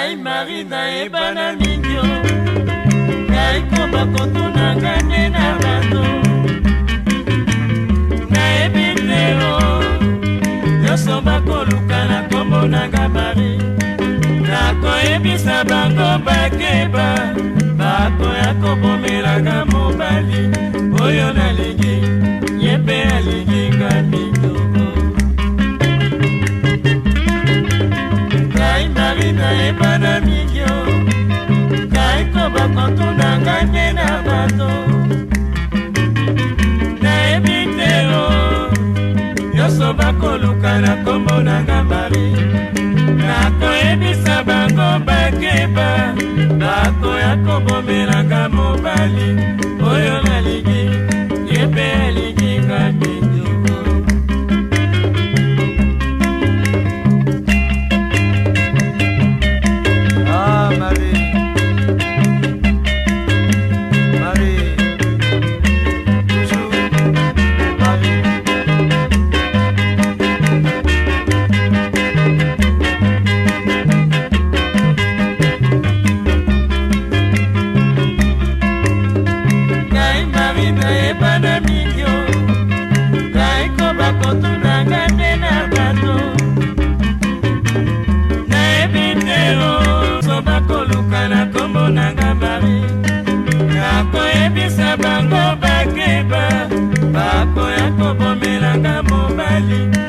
ngai mari nayebana mingi ngai koma kotunanga nde na bato nayebi te o nyonso bakoluka na kombo nanga mari nakoyebisa bango bakeba bakoya kobomelanga mobali oyo nalingi moto na ngai mpe na bato nayebi te o nyonso bakoluka na nkombo na nga mari nakoyebisa bango bakeba bato ya kobomelanga mobali Charlie.